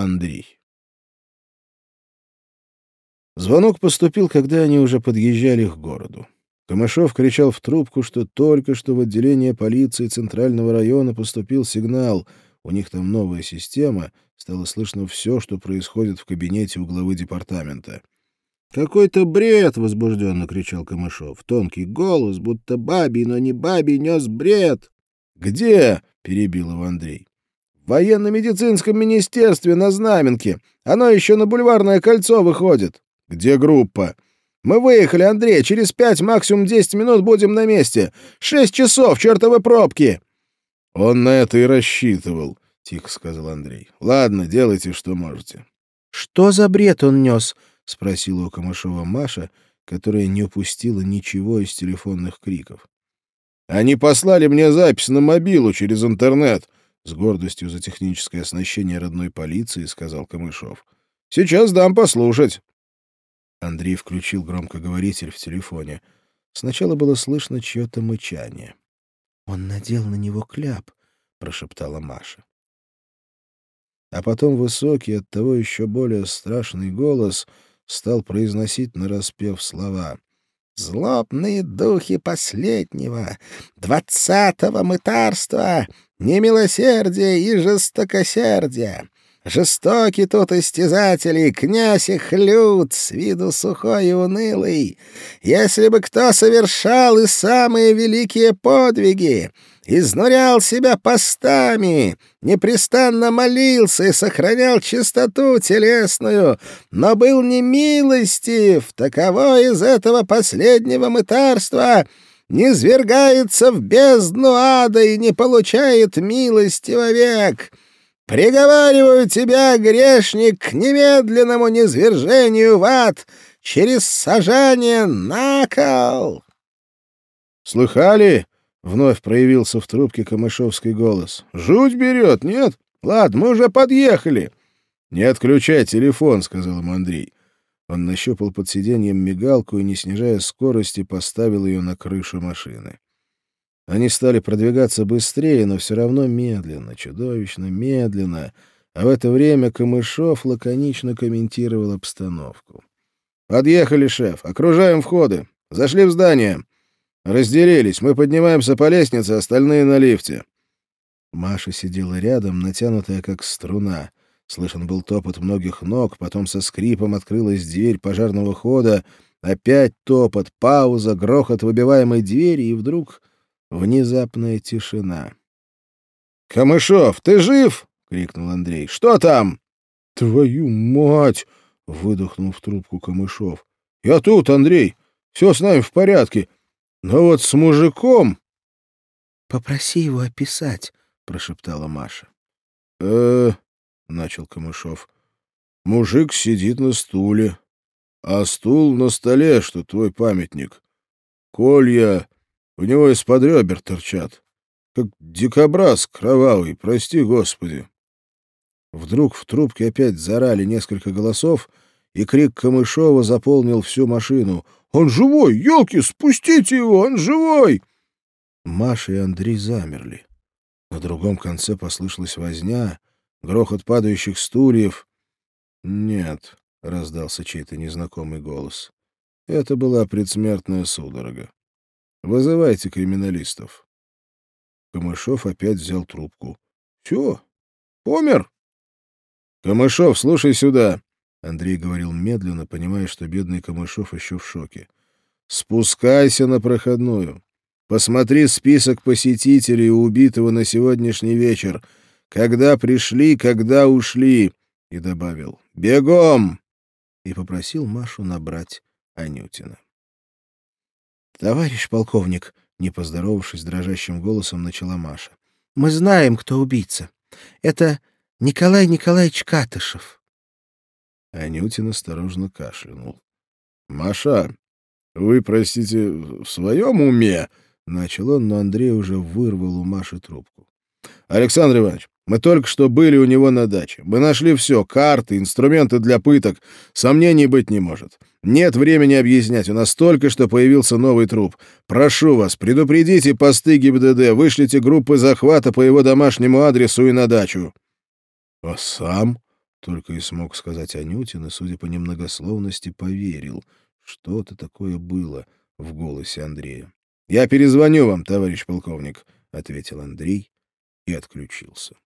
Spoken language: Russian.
Андрей. Звонок поступил, когда они уже подъезжали к городу. Камышов кричал в трубку, что только что в отделение полиции Центрального района поступил сигнал. У них там новая система, стало слышно все, что происходит в кабинете у главы департамента. «Какой-то бред!» — возбужденно кричал Камышов. Тонкий голос, будто бабий, но не бабий, нес бред. «Где?» — перебил его Андрей. «В военно-медицинском министерстве на Знаменке. Оно еще на Бульварное кольцо выходит». «Где группа?» «Мы выехали, Андрей. Через пять, максимум десять минут будем на месте. Шесть часов, чертовы пробки!» «Он на это и рассчитывал», — тихо сказал Андрей. «Ладно, делайте, что можете». «Что за бред он нес?» — спросила у Камышова Маша, которая не упустила ничего из телефонных криков. «Они послали мне запись на мобилу через интернет», — с гордостью за техническое оснащение родной полиции сказал Камышов. «Сейчас дам послушать». Андрей включил громкоговоритель в телефоне. Сначала было слышно чье-то мычание. «Он надел на него кляп», — прошептала Маша. А потом высокий, оттого еще более страшный голос стал произносить нараспев слова. «Злобные духи последнего, двадцатого мытарства, немилосердия и жестокосердия!» Жестокий тут истязатель, князь их люд, с виду сухой и унылый. Если бы кто совершал и самые великие подвиги, изнурял себя постами, непрестанно молился и сохранял чистоту телесную, но был не милостив, таково из этого последнего мытарства не свергается в бездну ада и не получает милости вовек». Приговариваю тебя, грешник, к немедленному низвержению в ад через сажание на кол!» «Слыхали?» — вновь проявился в трубке камышовский голос. «Жуть берет, нет? Ладно, мы уже подъехали». «Не отключай телефон», — сказал ему Андрей. Он нащупал под сиденьем мигалку и, не снижая скорости, поставил ее на крышу машины. Они стали продвигаться быстрее, но все равно медленно, чудовищно медленно, а в это время Камышов лаконично комментировал обстановку. «Подъехали, шеф. Окружаем входы. Зашли в здание. Разделились. Мы поднимаемся по лестнице, остальные на лифте». Маша сидела рядом, натянутая как струна. Слышен был топот многих ног, потом со скрипом открылась дверь пожарного хода, опять топот, пауза, грохот выбиваемой двери, и вдруг Внезапная тишина. «Камышов, ты жив?» — крикнул Андрей. «Что там?» «Твою мать!» — выдохнул в трубку Камышов. «Я тут, Андрей. Все с нами в порядке. Но вот с мужиком...» «Попроси его описать», — прошептала Маша. э начал Камышов. «Мужик сидит на стуле, а стул на столе, что твой памятник. Колья у него из-под ребер торчат. Как дикобраз кровавый, прости господи. Вдруг в трубке опять зарали несколько голосов, и крик Камышова заполнил всю машину. «Он живой! Елки, спустите его! Он живой!» Маша и Андрей замерли. На другом конце послышалась возня, грохот падающих стульев. «Нет», — раздался чей-то незнакомый голос. Это была предсмертная судорога. Вызывайте криминалистов. Камышов опять взял трубку. — Все, помер. — Камышов, слушай сюда. Андрей говорил медленно, понимая, что бедный Камышов еще в шоке. — Спускайся на проходную. Посмотри список посетителей убитого на сегодняшний вечер. Когда пришли, когда ушли. И добавил «Бегом!» и попросил Машу набрать Анютина. «Товарищ полковник», — не поздоровавшись дрожащим голосом, начала Маша, — «мы знаем, кто убийца. Это Николай Николаевич Катышев». Анютин осторожно кашлянул. «Маша, вы, простите, в своем уме?» — начал он, но Андрей уже вырвал у Маши трубку. «Александр Иванович, мы только что были у него на даче. Мы нашли все — карты, инструменты для пыток. Сомнений быть не может. Нет времени объяснять, у нас только что появился новый труп. Прошу вас, предупредите посты ГИБДД, вышлите группы захвата по его домашнему адресу и на дачу». «А сам?» Только и смог сказать Анютин, и, судя по немногословности, поверил. Что-то такое было в голосе Андрея. — Я перезвоню вам, товарищ полковник, — ответил Андрей и отключился.